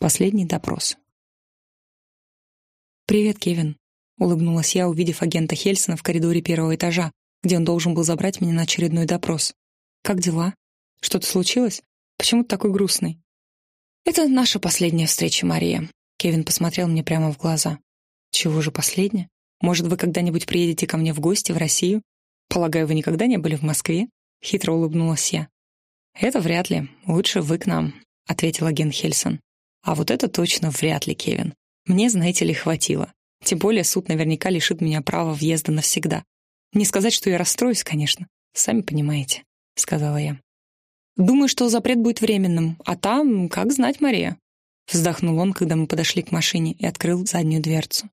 Последний допрос. «Привет, Кевин», — улыбнулась я, увидев агента Хельсона в коридоре первого этажа, где он должен был забрать меня на очередной допрос. «Как дела? Что-то случилось? Почему ты такой грустный?» «Это наша последняя встреча, Мария», — Кевин посмотрел мне прямо в глаза. «Чего же последняя? Может, вы когда-нибудь приедете ко мне в гости в Россию? Полагаю, вы никогда не были в Москве?» — хитро улыбнулась я. «Это вряд ли. Лучше вы к нам», — ответил агент Хельсон. «А вот это точно вряд ли, Кевин. Мне, знаете ли, хватило. Тем более суд наверняка лишит меня права въезда навсегда. Не сказать, что я расстроюсь, конечно. Сами понимаете», — сказала я. «Думаю, что запрет будет временным, а там, как знать, Мария». Вздохнул он, когда мы подошли к машине и открыл заднюю дверцу.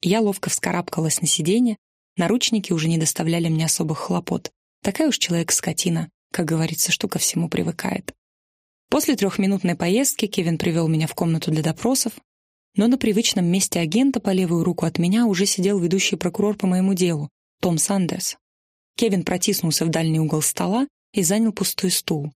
Я ловко вскарабкалась на сиденье, наручники уже не доставляли мне особых хлопот. Такая уж человек-скотина, как говорится, ко всему привыкает. После трехминутной поездки Кевин привел меня в комнату для допросов, но на привычном месте агента по левую руку от меня уже сидел ведущий прокурор по моему делу, Том Сандерс. Кевин протиснулся в дальний угол стола и занял пустой стул.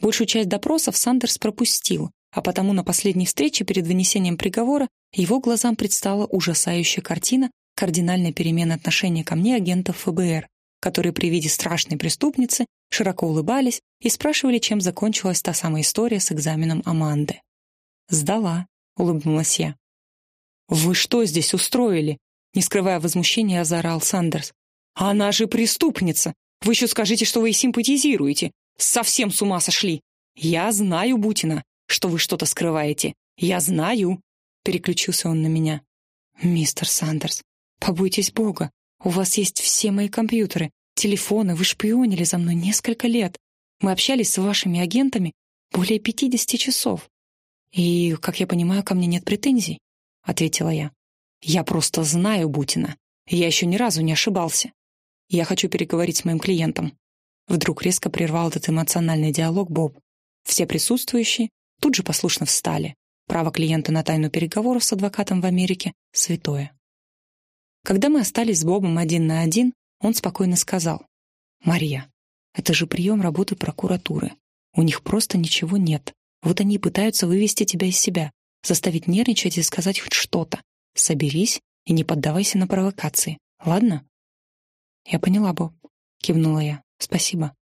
Большую часть допросов Сандерс пропустил, а потому на последней встрече перед вынесением приговора его глазам предстала ужасающая картина кардинальной перемены отношения ко мне агентов ФБР, которые при виде страшной преступницы широко улыбались и спрашивали, чем закончилась та самая история с экзаменом Аманды. «Сдала», — улыбнулась я. «Вы что здесь устроили?» Не скрывая возмущения, заорал Сандерс. «Она же преступница! Вы еще скажите, что вы ей симпатизируете! Совсем с ума сошли! Я знаю, Бутина, что вы что-то скрываете! Я знаю!» Переключился он на меня. «Мистер Сандерс, побойтесь Бога! У вас есть все мои компьютеры, телефоны, вы шпионили за мной несколько лет. Мы общались с вашими агентами более 50 часов. И, как я понимаю, ко мне нет претензий, — ответила я. Я просто знаю Бутина. Я еще ни разу не ошибался. Я хочу переговорить с моим клиентом. Вдруг резко прервал этот эмоциональный диалог Боб. Все присутствующие тут же послушно встали. Право клиента на тайну переговоров с адвокатом в Америке — святое. Когда мы остались с Бобом один на один, он спокойно сказал. «Мария, это же прием работы прокуратуры. У них просто ничего нет. Вот они пытаются вывести тебя из себя, заставить нервничать и сказать хоть что-то. Соберись и не поддавайся на провокации. Ладно?» «Я поняла, Боб», — кивнула я. «Спасибо».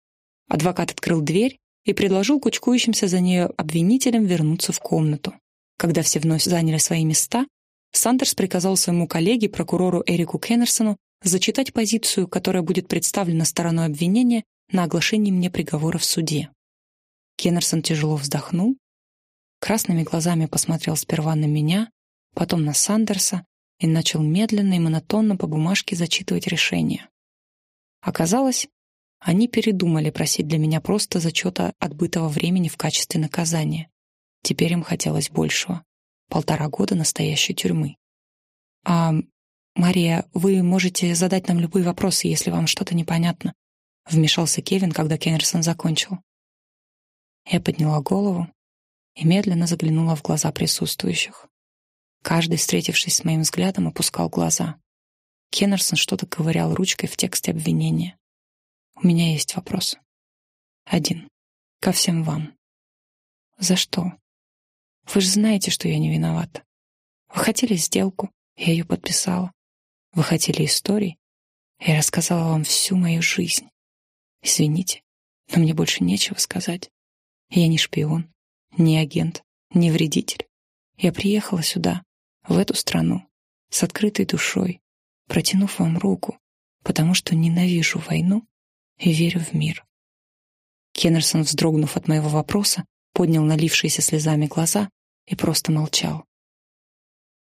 Адвокат открыл дверь и предложил кучкующимся за нею обвинителям вернуться в комнату. Когда все вновь заняли свои места, Сандерс приказал своему коллеге, прокурору Эрику Кеннерсону, зачитать позицию, которая будет представлена стороной обвинения на оглашении мне приговора в суде. Кеннерсон тяжело вздохнул, красными глазами посмотрел сперва на меня, потом на Сандерса и начал медленно и монотонно по бумажке зачитывать решение. Оказалось, они передумали просить для меня просто зачета отбытого времени в качестве наказания. Теперь им хотелось большего полтора года настоящей тюрьмы. «А, Мария, вы можете задать нам любые вопросы, если вам что-то непонятно», — вмешался Кевин, когда Кеннерсон закончил. Я подняла голову и медленно заглянула в глаза присутствующих. Каждый, встретившись с моим взглядом, опускал глаза. Кеннерсон что-то ковырял ручкой в тексте обвинения. «У меня есть вопрос. Один. Ко всем вам. За что?» Вы же знаете, что я не виновата. Вы хотели сделку, я ее подписала. Вы хотели истории, я рассказала вам всю мою жизнь. Извините, но мне больше нечего сказать. Я не шпион, не агент, не вредитель. Я приехала сюда, в эту страну, с открытой душой, протянув вам руку, потому что ненавижу войну и верю в мир. Кеннерсон, вздрогнув от моего вопроса, поднял налившиеся слезами глаза и просто молчал.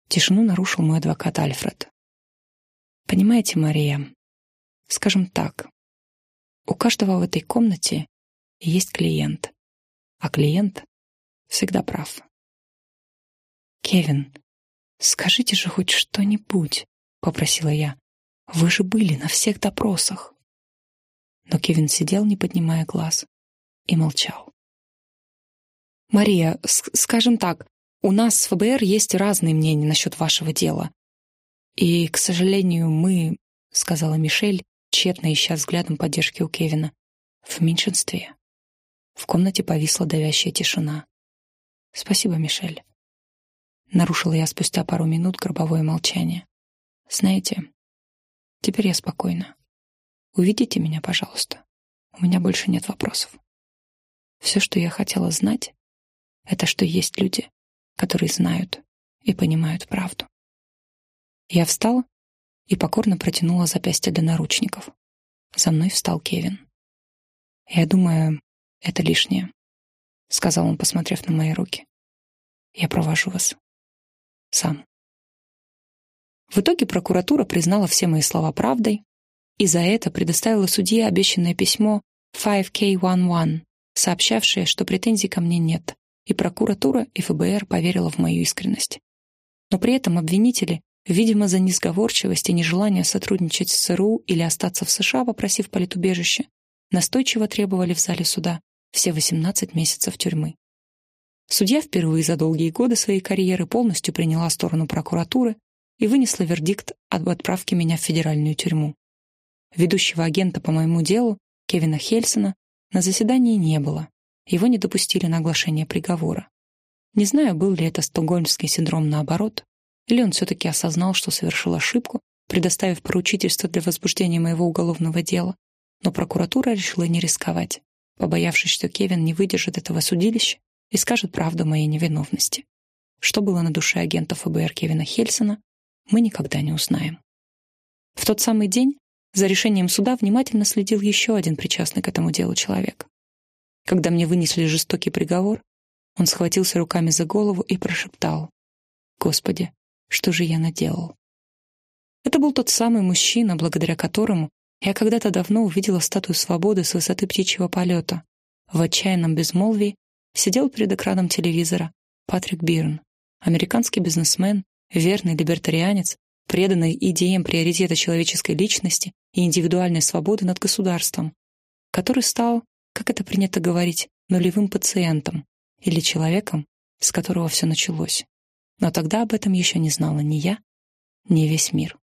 Тишину нарушил мой адвокат Альфред. «Понимаете, Мария, скажем так, у каждого в этой комнате есть клиент, а клиент всегда прав». «Кевин, скажите же хоть что-нибудь», — попросила я. «Вы же были на всех допросах». Но Кевин сидел, не поднимая глаз, и молчал. «Мария, скажем так, у нас в ФБР есть разные мнения насчет вашего дела. И, к сожалению, мы, — сказала Мишель, тщетно ища взглядом поддержки у Кевина, — в меньшинстве». В комнате повисла давящая тишина. «Спасибо, Мишель. Нарушила я спустя пару минут гробовое молчание. Знаете, теперь я спокойна. Увидите меня, пожалуйста. У меня больше нет вопросов. Все, что я хотела знать, это что есть люди, которые знают и понимают правду. Я встала и покорно протянула запястье для наручников. За мной встал Кевин. «Я думаю, это лишнее», — сказал он, посмотрев на мои руки. «Я провожу вас. Сам». В итоге прокуратура признала все мои слова правдой и за это предоставила судье обещанное письмо 5K11, сообщавшее, что претензий ко мне нет, и прокуратура и ФБР поверила в мою искренность. Но при этом обвинители, видимо, за несговорчивость и нежелание сотрудничать с ЦРУ или остаться в США, попросив политубежище, настойчиво требовали в зале суда все 18 месяцев тюрьмы. Судья впервые за долгие годы своей карьеры полностью приняла сторону прокуратуры и вынесла вердикт об отправке меня в федеральную тюрьму. Ведущего агента по моему делу, Кевина Хельсона, на заседании не было. Его не допустили на оглашение приговора. Не знаю, был ли это стокгольмский синдром наоборот, или он все-таки осознал, что совершил ошибку, предоставив поручительство для возбуждения моего уголовного дела, но прокуратура решила не рисковать, побоявшись, что Кевин не выдержит этого судилища и скажет правду моей невиновности. Что было на душе агента ФБР Кевина Хельсона, мы никогда не узнаем. В тот самый день за решением суда внимательно следил еще один причастный к этому делу человек. Когда мне вынесли жестокий приговор, он схватился руками за голову и прошептал. «Господи, что же я наделал?» Это был тот самый мужчина, благодаря которому я когда-то давно увидела статую свободы с высоты птичьего полета. В отчаянном безмолвии сидел перед экраном телевизора Патрик Бирн, американский бизнесмен, верный либертарианец, преданный идеям приоритета человеческой личности и индивидуальной свободы над государством, который стал, как это принято говорить, нулевым пациентом или человеком, с которого все началось. Но тогда об этом еще не знала ни я, ни весь мир.